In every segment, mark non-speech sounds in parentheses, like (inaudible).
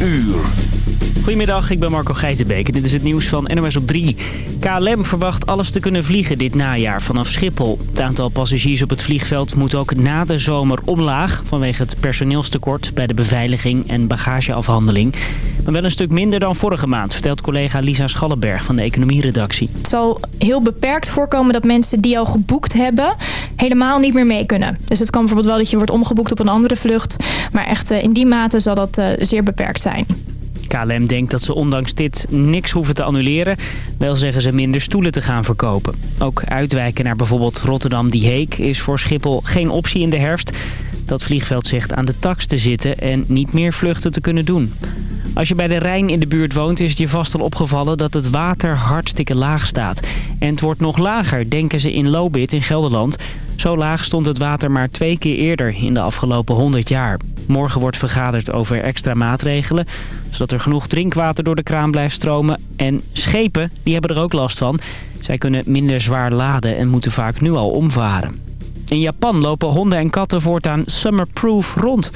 uur. Goedemiddag, ik ben Marco Geitenbeek en dit is het nieuws van NOS op 3. KLM verwacht alles te kunnen vliegen dit najaar vanaf Schiphol. Het aantal passagiers op het vliegveld moet ook na de zomer omlaag... vanwege het personeelstekort bij de beveiliging en bagageafhandeling. Maar wel een stuk minder dan vorige maand, vertelt collega Lisa Schallenberg van de economieredactie. Het zal heel beperkt voorkomen dat mensen die al geboekt hebben... helemaal niet meer mee kunnen. Dus het kan bijvoorbeeld wel dat je wordt omgeboekt op een andere vlucht... maar echt eh, in die mate zal dat eh, zeer beperkt zijn. KLM denkt dat ze ondanks dit niks hoeven te annuleren. Wel zeggen ze minder stoelen te gaan verkopen. Ook uitwijken naar bijvoorbeeld Rotterdam-Die Heek is voor Schiphol geen optie in de herfst. Dat vliegveld zegt aan de tax te zitten en niet meer vluchten te kunnen doen. Als je bij de Rijn in de buurt woont is het je vast al opgevallen dat het water hartstikke laag staat. En het wordt nog lager, denken ze in Lobit in Gelderland. Zo laag stond het water maar twee keer eerder in de afgelopen 100 jaar. Morgen wordt vergaderd over extra maatregelen, zodat er genoeg drinkwater door de kraan blijft stromen. En schepen, die hebben er ook last van. Zij kunnen minder zwaar laden en moeten vaak nu al omvaren. In Japan lopen honden en katten voortaan summerproof rond.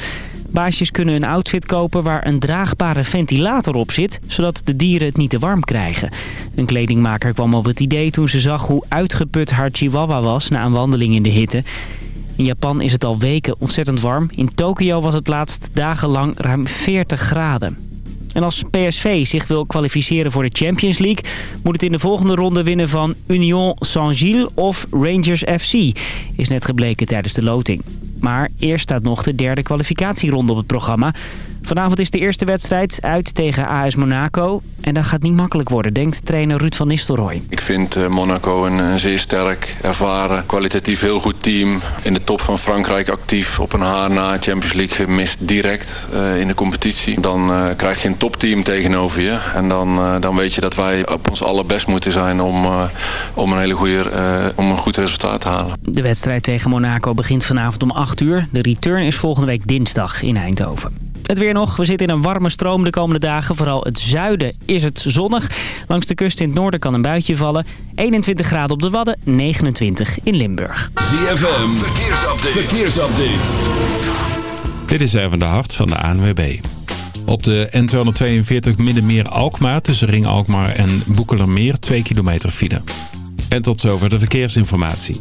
Baasjes kunnen een outfit kopen waar een draagbare ventilator op zit... zodat de dieren het niet te warm krijgen. Een kledingmaker kwam op het idee toen ze zag hoe uitgeput haar chihuahua was... na een wandeling in de hitte. In Japan is het al weken ontzettend warm. In Tokio was het laatst dagenlang ruim 40 graden. En als PSV zich wil kwalificeren voor de Champions League... moet het in de volgende ronde winnen van Union Saint-Gilles of Rangers FC. Is net gebleken tijdens de loting. Maar eerst staat nog de derde kwalificatieronde op het programma. Vanavond is de eerste wedstrijd uit tegen AS Monaco. En dat gaat niet makkelijk worden, denkt trainer Ruud van Nistelrooy. Ik vind eh, Monaco een, een zeer sterk, ervaren, kwalitatief heel goed team. In de top van Frankrijk actief, op een haar na Champions League gemist direct uh, in de competitie. Dan uh, krijg je een topteam tegenover je. En dan, dan weet je dat wij op ons allerbest moeten zijn om, om, een, hele goede, om een goed resultaat te halen. De wedstrijd tegen Monaco begint vanavond om 8 uur. De return is volgende week dinsdag in Eindhoven. Het weer nog. We zitten in een warme stroom de komende dagen. Vooral het zuiden is het zonnig. Langs de kust in het noorden kan een buitje vallen. 21 graden op de Wadden, 29 in Limburg. ZFM, verkeersupdate. verkeersupdate. Dit is even de hart van de ANWB. Op de N242 Middenmeer Alkmaar tussen Ring Alkmaar en Boekelermeer 2 kilometer file. En tot zover de verkeersinformatie.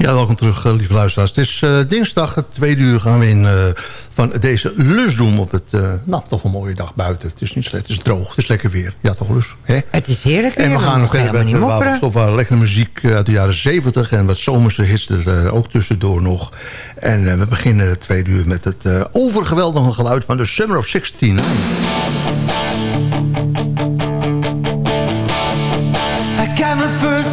Ja, welkom terug, eh, lieve luisteraars. Het is uh, dinsdag, het tweede uur gaan we in uh, van deze lus doen op het, uh, nou, toch een mooie dag buiten. Het is niet slecht, het is droog, het is lekker weer. Ja, toch lus. Hè? Het is heerlijk weer. En we gaan nog even met waar we waren lekkere muziek uit de jaren 70 en wat zomerse hits er ook tussendoor nog. En we beginnen het tweede uur met het overgeweldige geluid van de Summer of 69. I got my first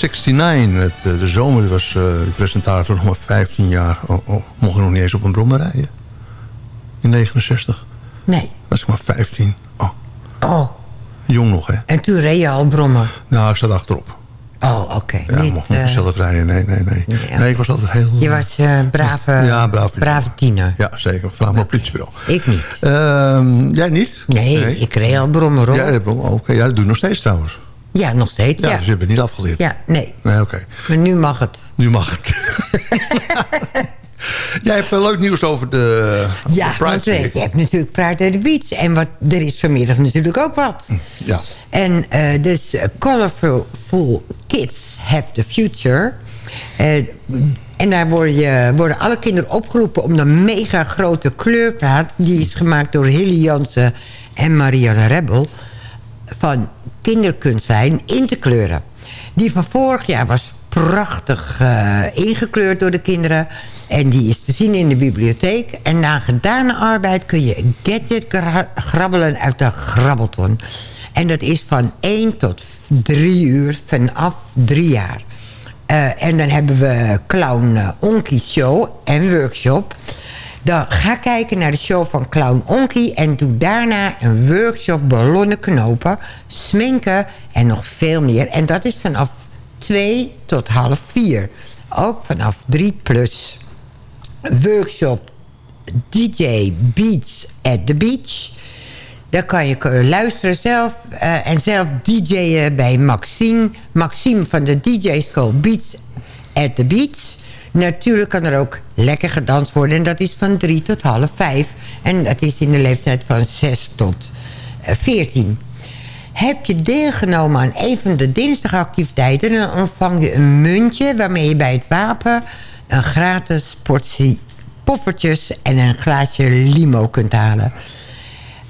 69. Het, de zomer was uh, de presentator nog maar 15 jaar. Oh, oh, mocht ik nog niet eens op een brommer rijden. In 69. Nee. Was ik maar 15. Oh. Oh. Jong nog, hè? En toen reed je al brommer? Nou, ik zat achterop. Oh, oké. Okay. Ja, niet, mocht niet uh, zelf rijden. Nee, nee, nee. Nee, nee ik was altijd heel... Je was uh, brave, ja, brave, brave tiener. Ja, zeker. Maar op politiebureau. Ik niet. Uh, jij niet? Nee, nee, ik reed al brommer op. Ja, oké. Okay. Ja, dat doe je nog steeds trouwens. Ja, nog steeds, ja. ja. Dus je bent niet afgeleerd? Ja, nee. Nee, oké. Okay. Maar nu mag het. Nu mag het. (laughs) Jij hebt leuk nieuws over de Ja, de want je hebt natuurlijk Pride at the Beach. En wat, er is vanmiddag natuurlijk ook wat. Ja. En uh, dus Colorful Kids Have the Future. Uh, en daar worden, je, worden alle kinderen opgeroepen om de mega grote kleurplaat... die is gemaakt door Hilly Jansen en Marianne Rebel... van kinderkunstlijn in te kleuren. Die van vorig jaar was prachtig uh, ingekleurd door de kinderen. En die is te zien in de bibliotheek. En na gedane arbeid kun je een gadget grabbelen uit de grabbelton. En dat is van 1 tot 3 uur vanaf 3 jaar. Uh, en dan hebben we Clown uh, Onky Show en workshop. Dan ga kijken naar de show van Clown Onky... en doe daarna een workshop ballonnen knopen, sminken en nog veel meer. En dat is vanaf 2 tot half 4. Ook vanaf 3 plus. Workshop DJ Beats at the Beach. Daar kan je luisteren zelf uh, en zelf DJ'en bij Maxime. Maxime van de DJ School Beats at the Beach. Natuurlijk kan er ook lekker gedanst worden. En dat is van 3 tot half 5. En dat is in de leeftijd van 6 tot 14. Heb je deelgenomen aan een van de dinsdagactiviteiten... dan ontvang je een muntje waarmee je bij het wapen... een gratis portie poffertjes en een glaasje limo kunt halen.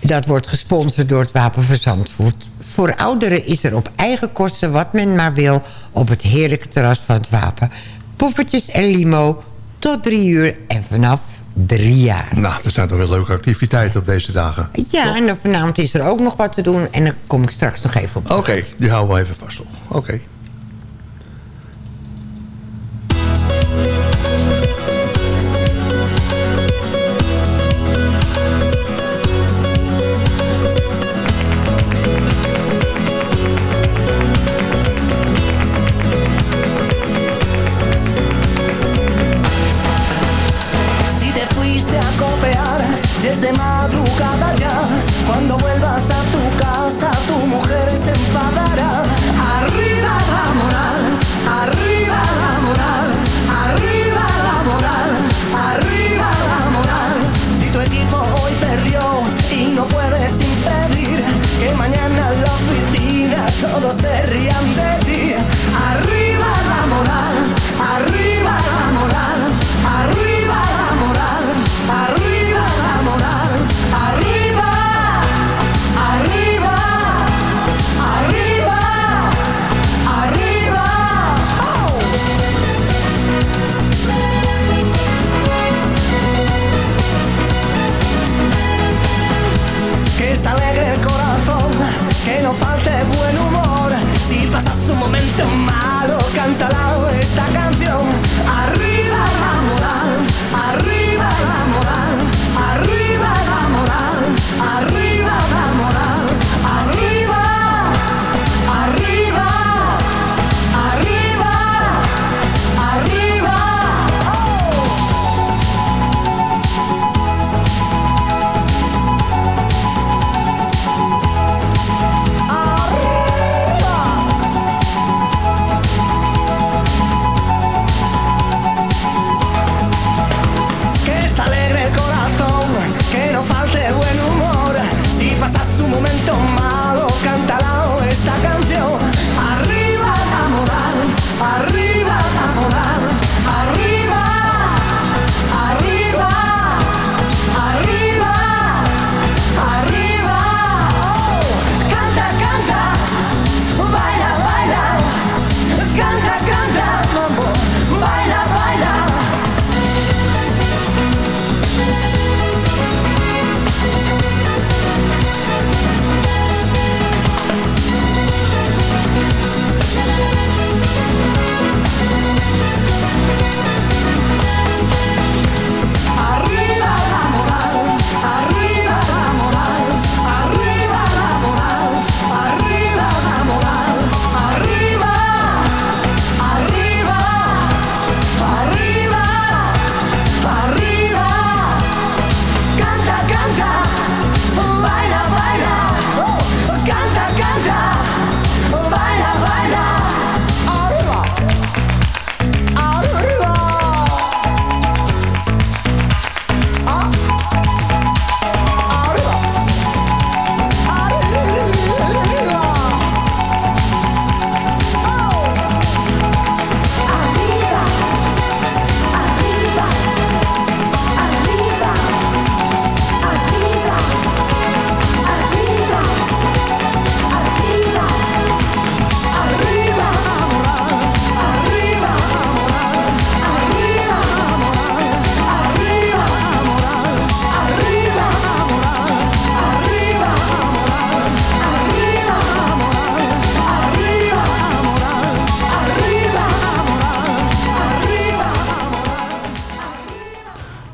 Dat wordt gesponsord door het Wapen. Voor ouderen is er op eigen kosten wat men maar wil... op het heerlijke terras van het Wapen. Poffertjes en limo tot drie uur en vanaf drie jaar. Nou, er zijn toch weer leuke activiteiten op deze dagen. Ja, en vanavond is er ook nog wat te doen. En daar kom ik straks nog even op. Oké, die houden we even vast op. Oké.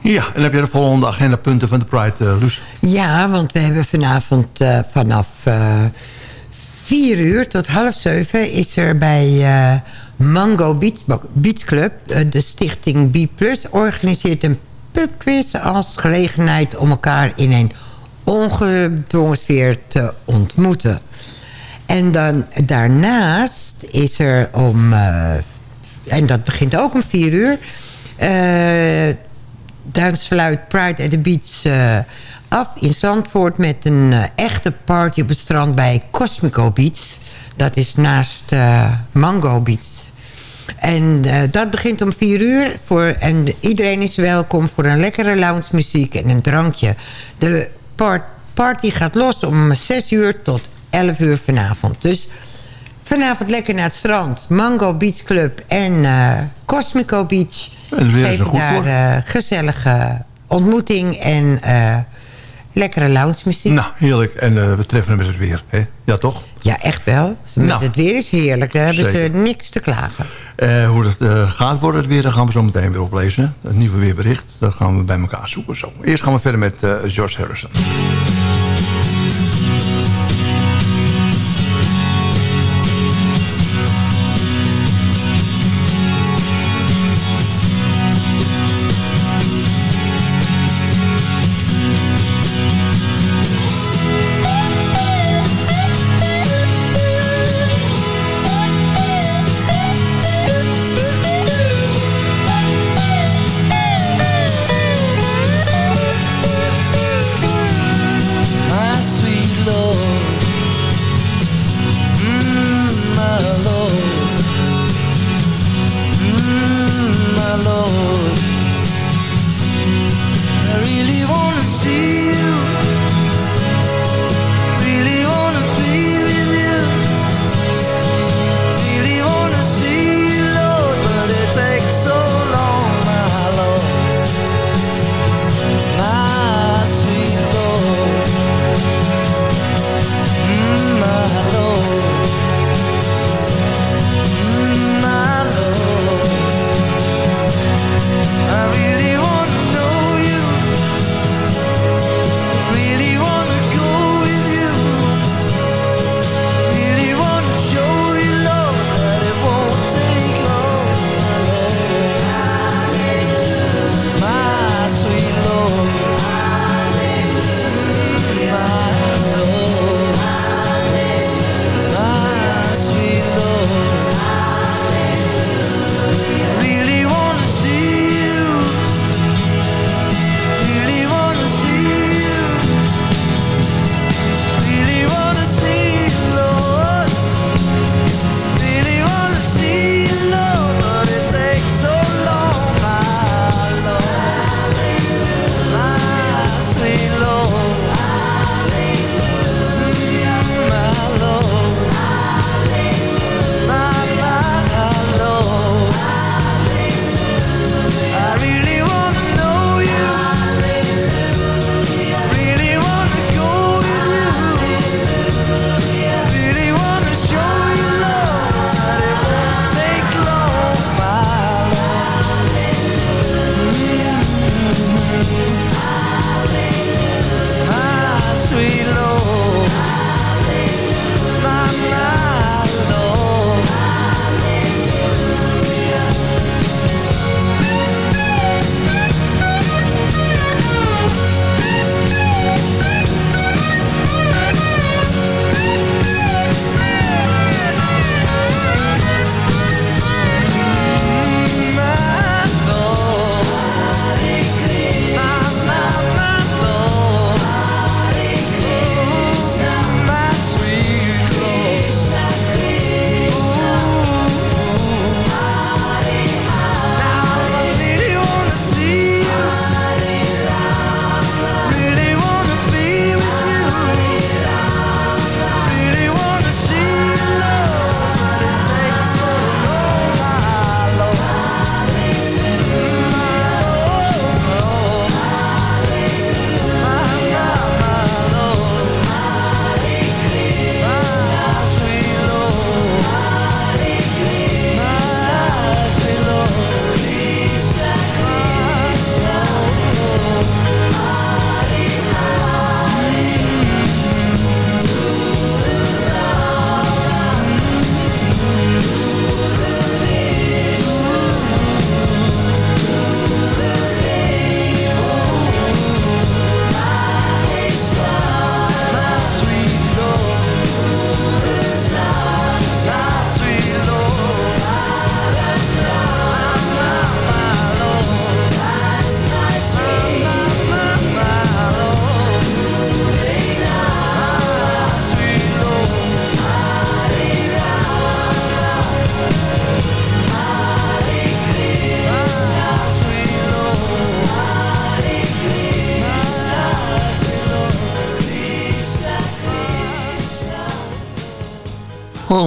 Ja, en heb je de volgende agendapunten van de Pride, uh? Ja, want we hebben vanavond uh, vanaf uh, vier uur tot half zeven... is er bij Mango Beach, Beach Club, de stichting B+... organiseert een pubquiz als gelegenheid om elkaar in een ongedwongen sfeer te ontmoeten. En dan daarnaast is er om... en dat begint ook om vier uur... Dan sluit Pride at the Beach uh, af in Zandvoort... met een uh, echte party op het strand bij Cosmico Beach. Dat is naast uh, Mango Beach. En dat begint om vier uur. Voor, en iedereen is welkom voor een lekkere lounge muziek en een drankje. De part, party gaat los om 6 uur tot 11 uur vanavond. Dus vanavond lekker naar het strand. Mango Beach Club en Cosmico Beach... Weer goed daar uh, gezellige ontmoeting en uh, lekkere lounge-muziek. Nou, heerlijk. En we treffen hem met het weer. Hè? Ja, toch? Ja, echt wel. Met nou, het weer is heerlijk. Daar hebben ze niks te klagen. hoe dat gaat worden, het weer, dat gaan we zo meteen weer oplezen. Het nieuwe weerbericht, dat gaan we bij elkaar zoeken. Zo. Eerst gaan we verder met George Harrison.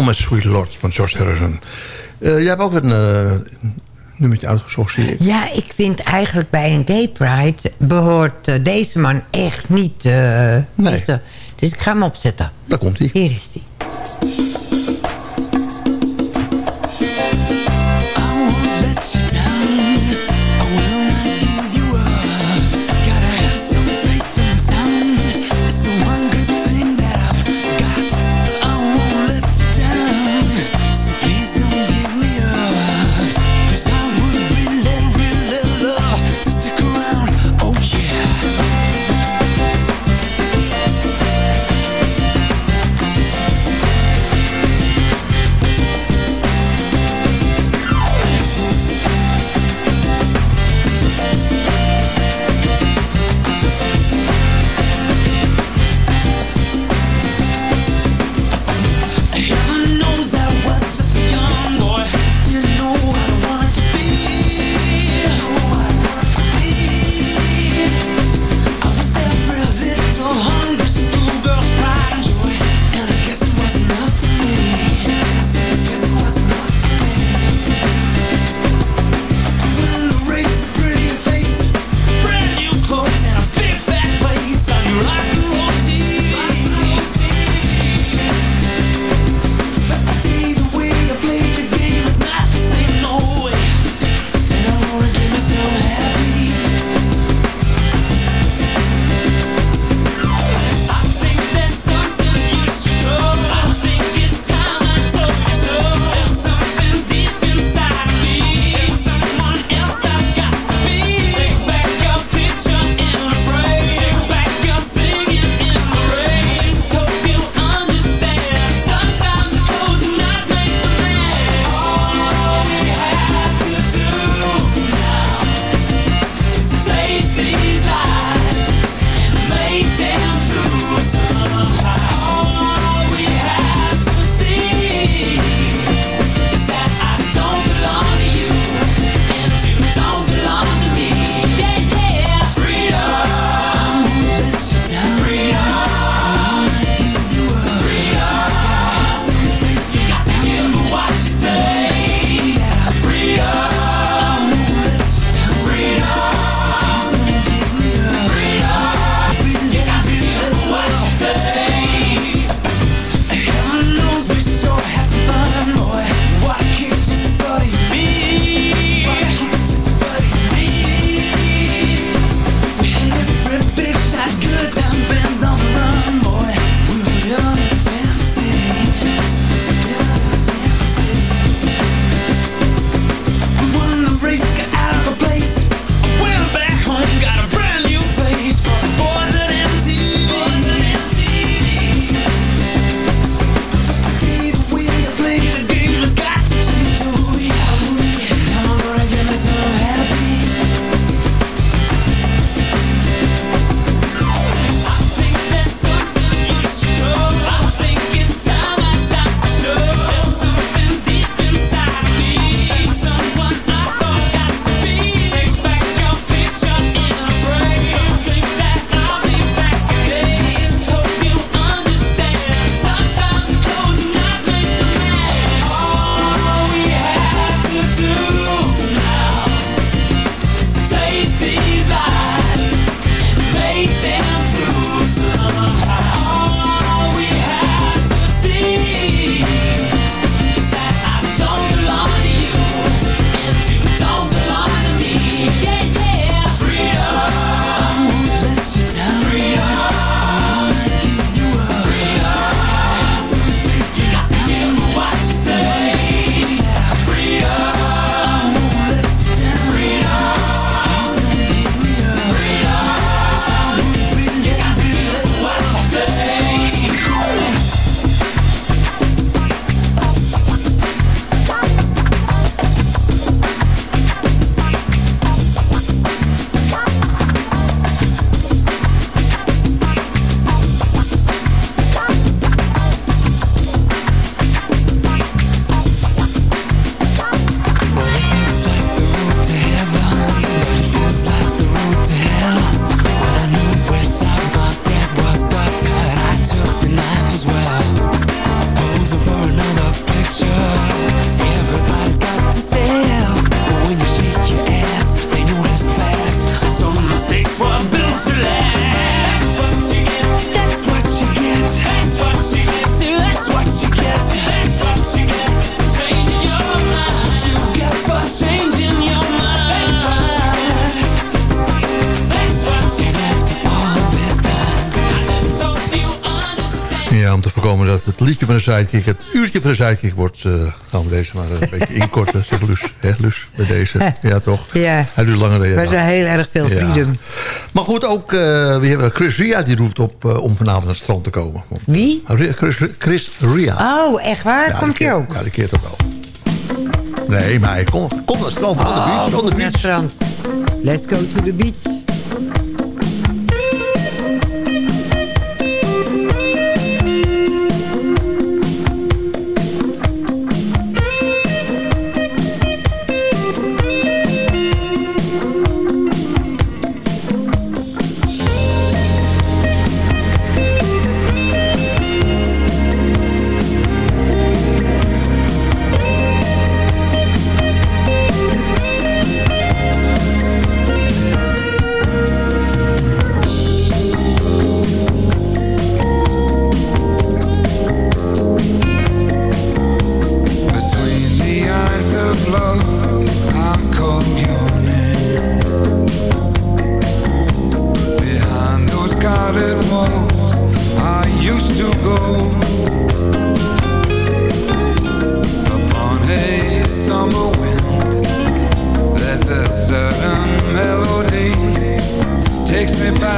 My sweet lord van George Harrison. Uh, jij hebt ook een uh, nummertje uitgezocht, zie ik. Ja, ik vind eigenlijk bij een gay pride... behoort uh, deze man echt niet... nee. dus ik ga hem opzetten. Daar komt hij. Hier is hij. Liedje van de sidekick... het uurtje van de sidekick wordt... Uh, gaan we deze maar een (laughs) beetje inkorten, zeg Lus. Hè, Lus, bij deze. Ja, toch? (laughs) Ja. Hij doet langer dan je We zijn heel erg veel freedom. Maar goed, ook uh, we hebben Chris Ria die roept op uh, om vanavond naar het strand te komen. Wie? Chris, Chris Ria. Oh, echt waar? Ja, Komt hij ook? Ja, die keert ook wel. Nee, maar hij komt kom naar het strand. Oh, on the beach, on the beach. strand. Let's go to the beach.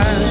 time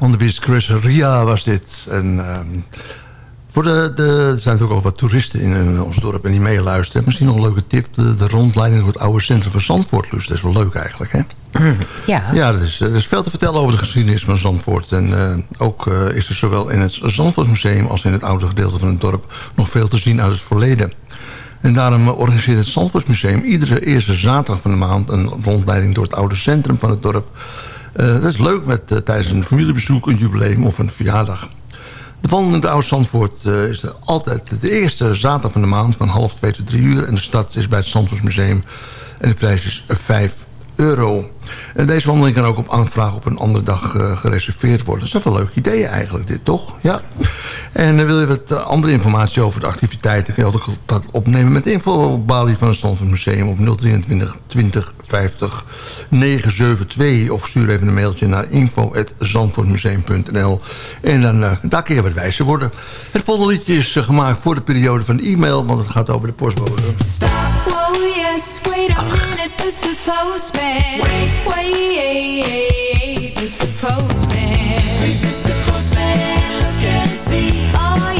on the Beach, Chris Ria was dit. En, ehm, voor de, de, er zijn natuurlijk ook wat toeristen in ons dorp en die meeluisteren. Misschien nog een leuke tip. De, de rondleiding door het oude centrum van Zandvoort. Dus dat is wel leuk eigenlijk, hè? (clears throat) Ja. Ja, er is, er is veel te vertellen over de geschiedenis van Zandvoort. En eh, ook eh, is er zowel in het Zandvoortmuseum als in het oude gedeelte van het dorp... nog veel te zien uit het verleden. En daarom eh, organiseert het Zandvoortmuseum iedere eerste zaterdag van de maand... een rondleiding door het oude centrum van het dorp. Dat is leuk met tijdens een familiebezoek, een jubileum of een verjaardag. De wandeling de Oude Zandvoort is er altijd de eerste zaterdag van de maand... van half twee tot drie uur. En de stad is bij het Zandvoortmuseum. En de prijs is 5 euro. En deze wandeling kan ook op aanvraag op een andere dag uh, gereserveerd worden. Dat is wel een leuk idee eigenlijk, dit toch? Ja. En uh, wil je wat uh, andere informatie over de activiteiten... kun je altijd contact opnemen met info op Bali van het Zandvoort Museum... op 023 20 50 972. Of stuur even een mailtje naar info.zandvoortmuseum.nl. En dan daar kun je wat wijzer worden. Het volgende liedje is gemaakt voor de periode van de e-mail... want het gaat over de postbode. Stop, oh yes, wait a minute, Mr. Postman. Wait, wait, Mr. Postman. Please, Mr. Postman, look and see. Oh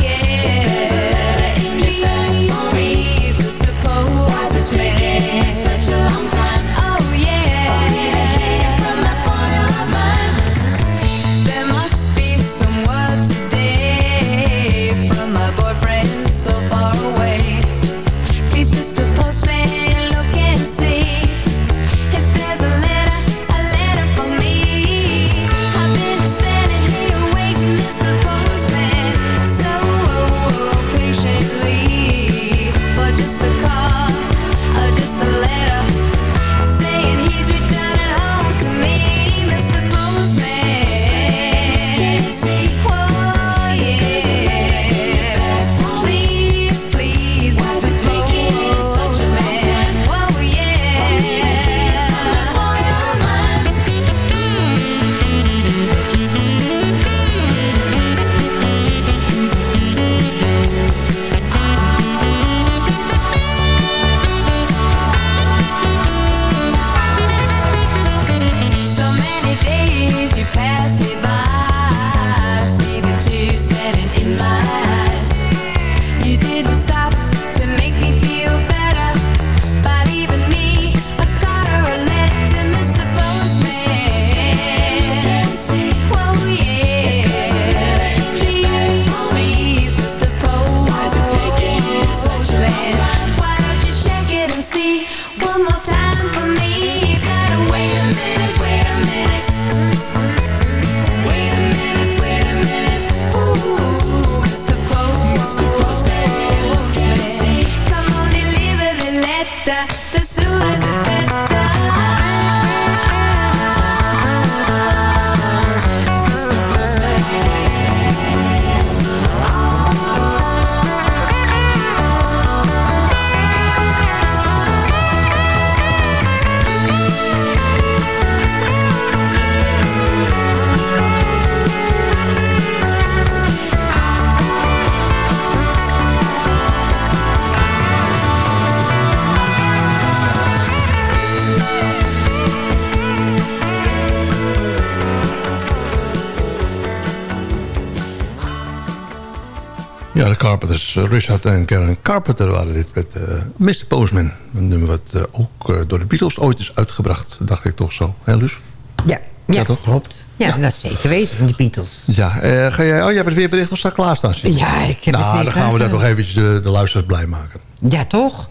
Ja, de Carpenters. eh, Richard en Karen Carpenter waren dit met uh, Mr. Postman. Een nummer wat uh, ook uh, door de Beatles ooit is uitgebracht. Dacht ik toch zo, hè Luus? Ja, ja, Ja, toch? klopt. Ja, Ja. dat zeker weten, de Beatles. Ja, eh, ga jij, oh, jij hebt het weerbericht nog staan klaarstaan. zie. Ja, ik heb nou, het weer dan gaan we daar klaar. toch eventjes de, de luisteraars blij maken. Ja, toch?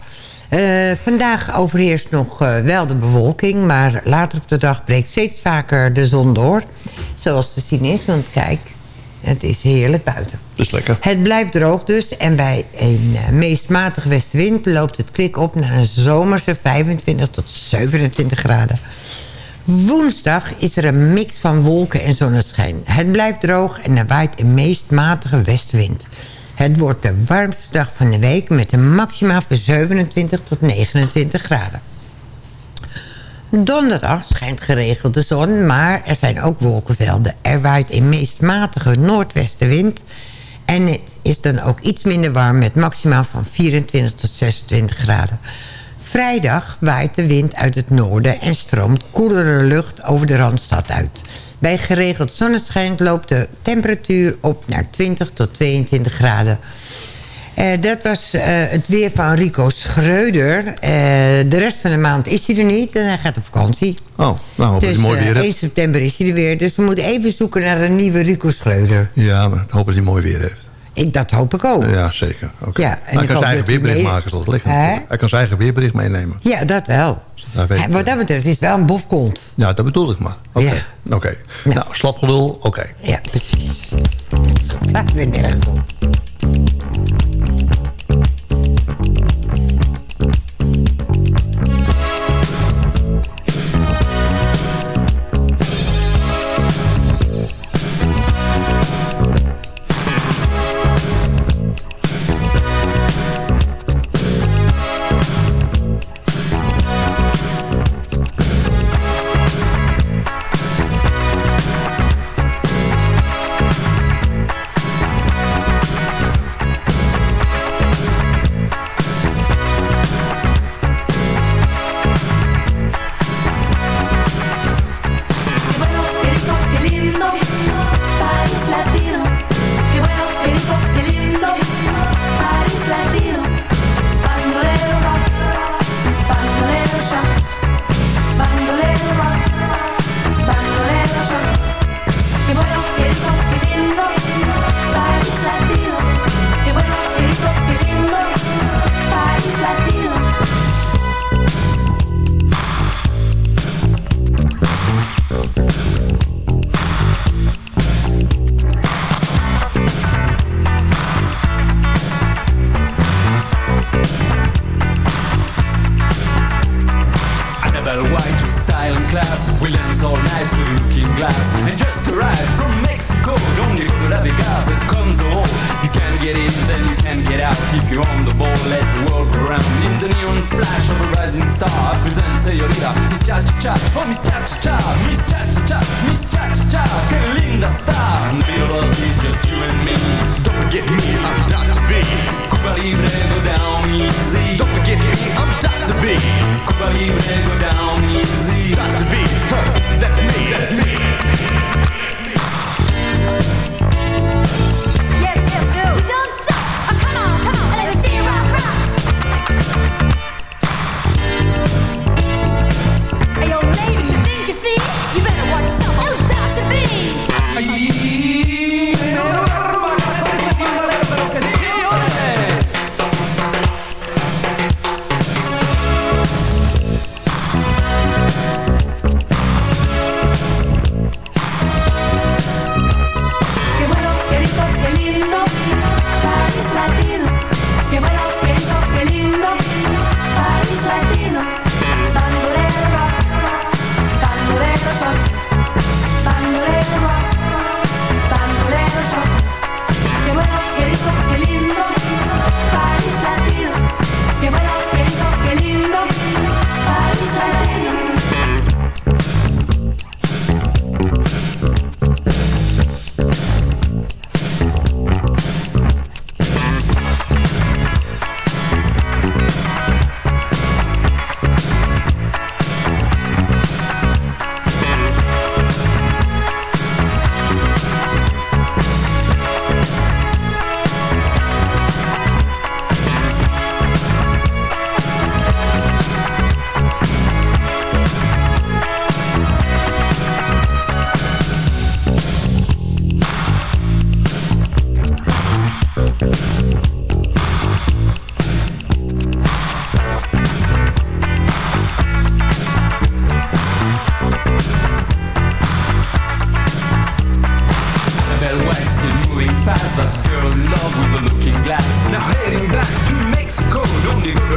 Eh, vandaag overheerst nog eh, wel de bewolking... maar later op de dag breekt steeds vaker de zon door. Zoals te zien is, want kijk, het is heerlijk buiten. Is lekker. Het blijft droog dus en bij een eh, meest matige westenwind... loopt het klik op naar een zomerse 25 tot 27 graden. Woensdag is er een mix van wolken en zonneschijn. Het blijft droog en er waait een meest matige westenwind. Het wordt de warmste dag van de week met een maxima van 27 tot 29 graden. Donderdag schijnt geregeld de zon, maar er zijn ook wolkenvelden. Er waait een meest matige noordwestenwind... en het is dan ook iets minder warm met maxima van 24 tot 26 graden. Vrijdag waait de wind uit het noorden en stroomt koelere lucht over de Randstad uit. Bij geregeld zonneschijn loopt de temperatuur op naar 20 tot 22 graden. Eh, dat was eh, het weer van Rico Schreuder. Eh, de rest van de maand is hij er niet en hij gaat op vakantie. Oh, nou, dat Dus hij mooi weer 1 heeft. september is hij er weer. Dus we moeten even zoeken naar een nieuwe Rico Schreuder. Ja, maar ik hoop dat hij mooi weer heeft. Ik, dat hoop ik ook. Ja, zeker. Oké. Ja, en hij ik kan zijn eigen dat hij weerbericht mee- maken, zoals het natuurlijk. Hij kan zijn eigen weerbericht meenemen. Ja, dat wel. Hij weet, Hij- wat dat betreft is het wel een bofkont. Ja, dat bedoel ik maar. Oké. Ja. Oké. Nou, slapgelul, oké. Ja, precies. (laughs) Slaat weer nergens op.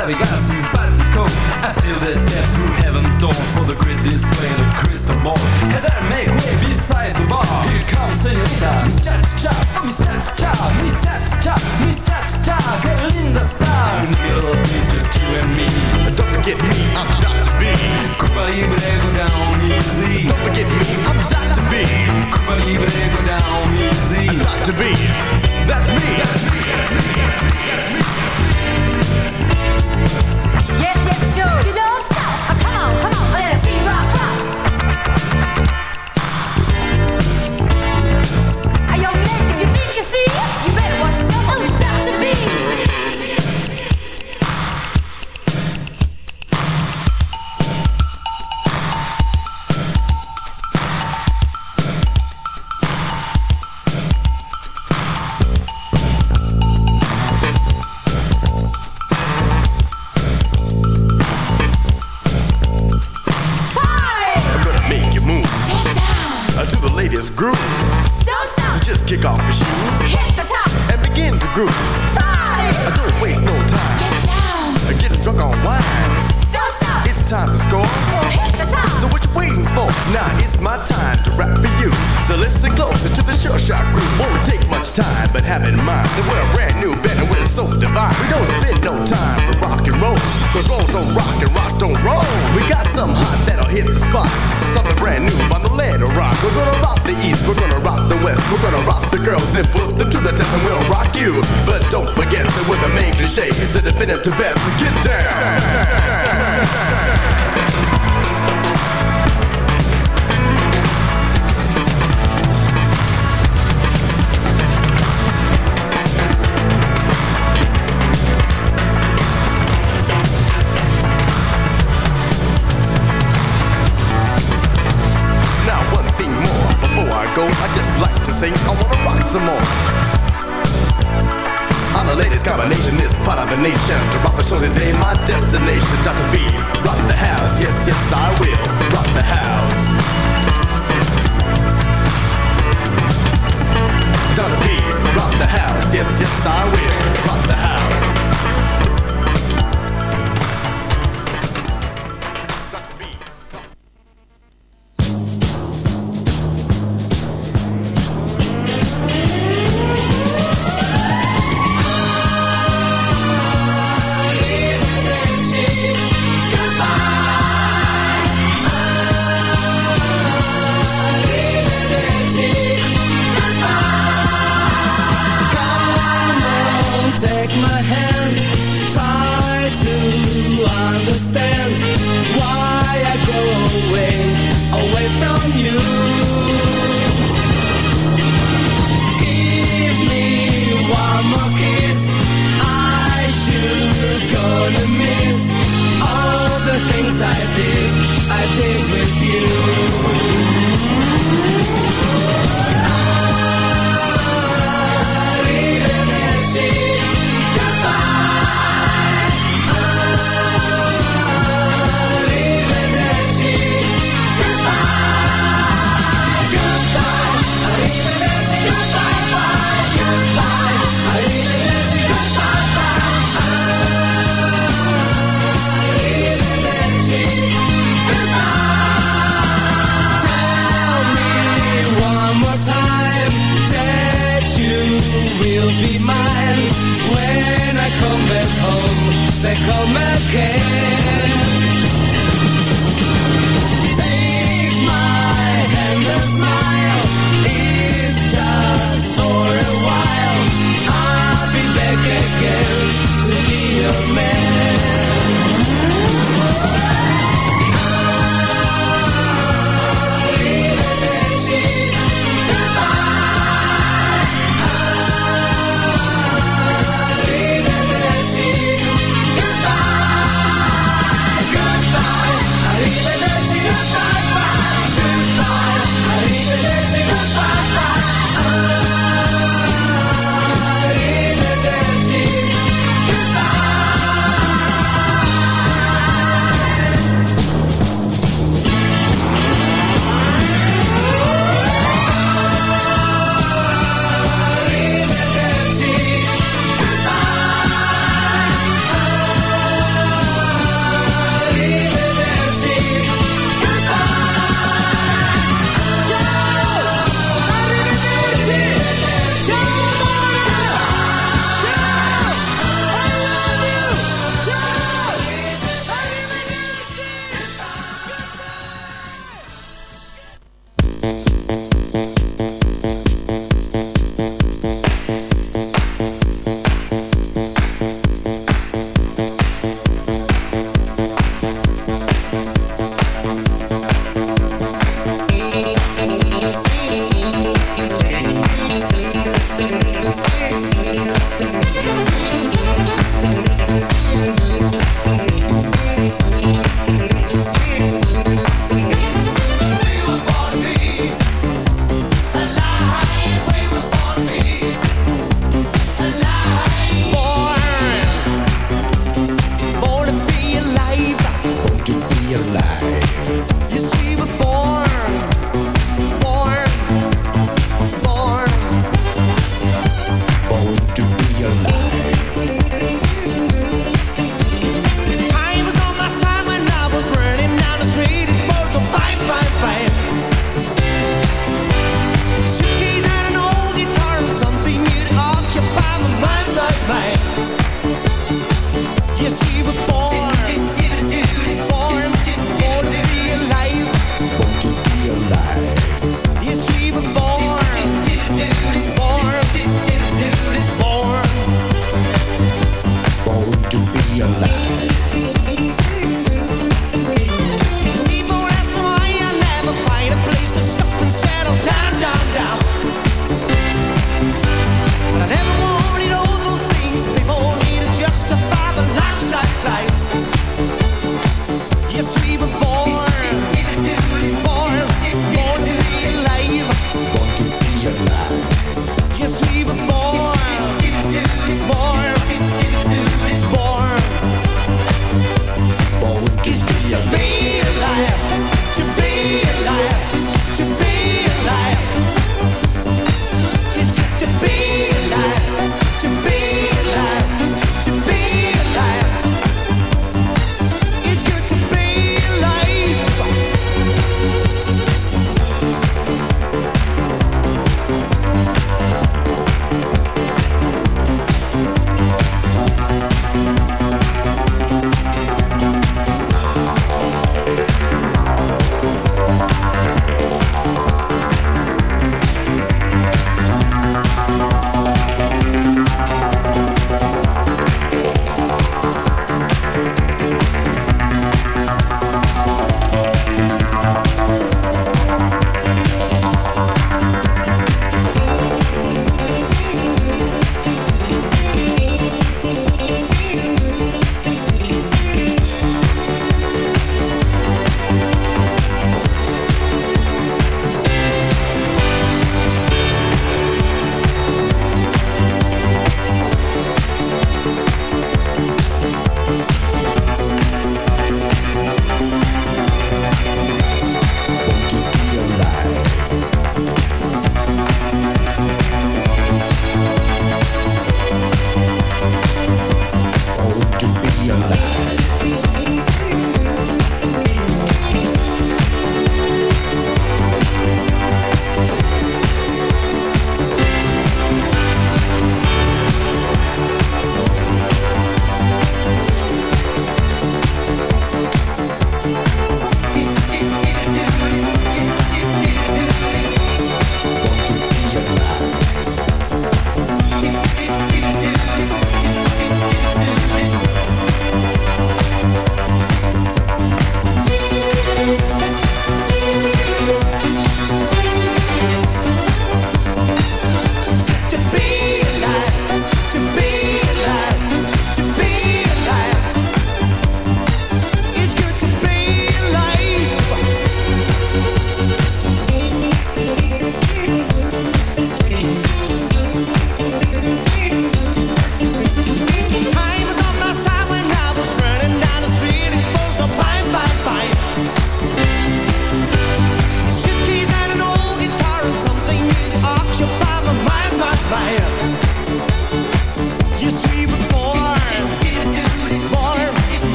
Don't you go to La Vegas, simpatico I steal the steps through heaven's door For the great display, the crystal ball. And there make way beside the bar. Here comes señorita Miss Cha-Cha-Cha Miss Cha-Cha-Cha Miss Cha-Cha-Cha Miss Cha-Cha-Cha Que linda star In the middle of this, just you and me. Don't forget me, I'm Dr. B. Cuba Libre, go down easy. Don't forget me, I'm Dr. B. Cuba Libre, go down easy. Dr. B, that's me, that's me, Yes, yes,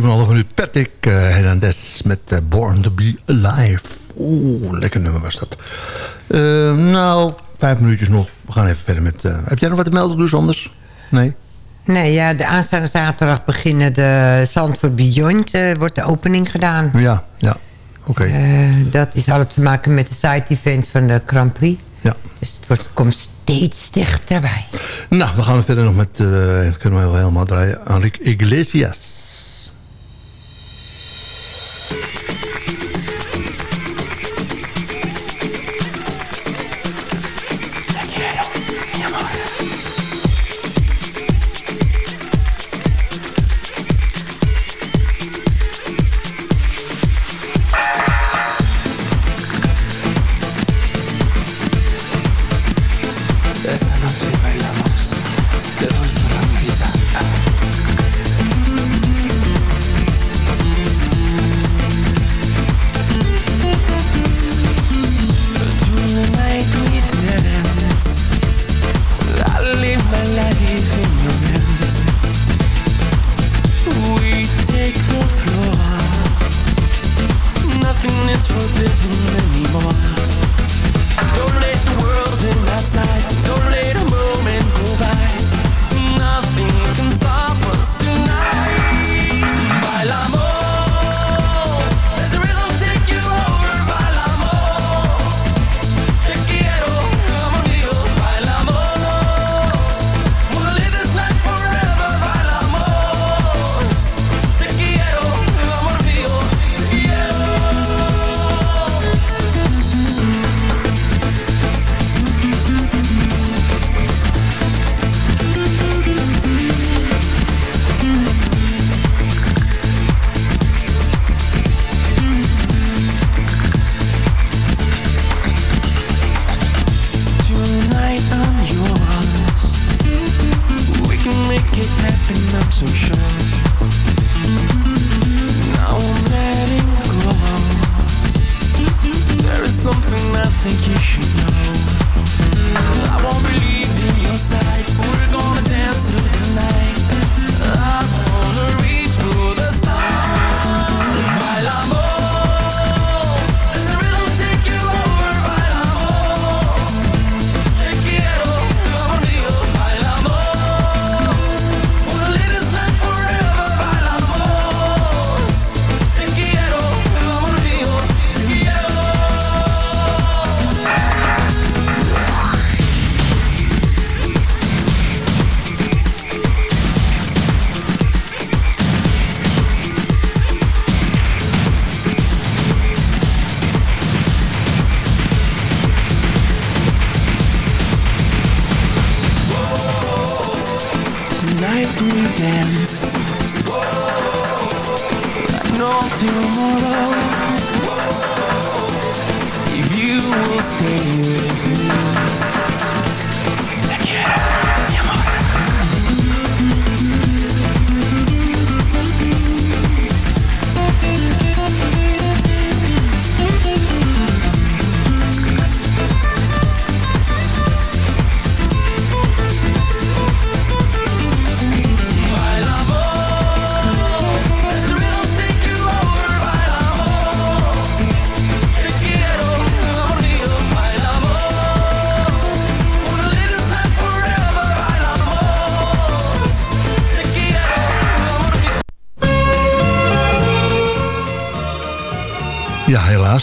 7,5 minuut. Patrick uh, Hernandez met eh, Born to be Alive. Oeh, lekker nummer was dat. Eh, nou, vijf minuutjes nog. We gaan even verder met... heb jij nog wat te melden, dus anders? Nee? Nee, ja, de aanstaande zaterdag beginnen de Zandvoort Beyond. wordt de opening gedaan. Ja, ja. Oké. Dat is alles te maken met de side event van de Grand Prix. Ja. Dus het wordt, komt steeds dichterbij. Nou, dan gaan we verder nog met... eh kunnen we wel helemaal draaien. Enrique Iglesias.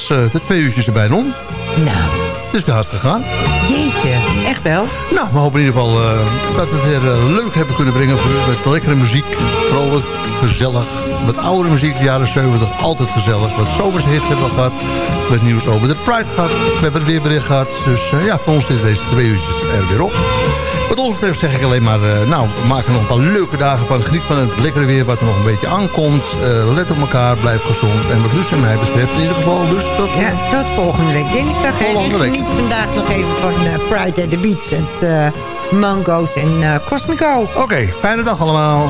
Eh, de twee uurtjes er bijna om. Nou, Het is weer hard gegaan. jeetje, echt wel. Nou, we hopen in ieder geval eh, dat we het weer eh, leuk hebben kunnen brengen voor u. Met lekkere muziek, vrolijk, gezellig. Met oude muziek, de jaren 70, altijd gezellig. Wat zomershits hebben we gehad. Met nieuws over de Pride gehad. We hebben het weerbericht gehad. Dus ja, voor ons is deze twee uurtjes er weer op. Wat ons betreft zeg ik alleen maar, eh, nou, we maken nog een paar leuke dagen van. Geniet van het lekkere weer wat er nog een beetje aankomt. Eh, let op elkaar, blijf gezond. En wat Luus en mij betreft in ieder geval, dus tot... Ja, tot volgende week dinsdag. Volgende en week. geniet vandaag nog even van eh, Pride at the Beach. Het eh, Mango's en Cosmico. Oké, fijne dag allemaal.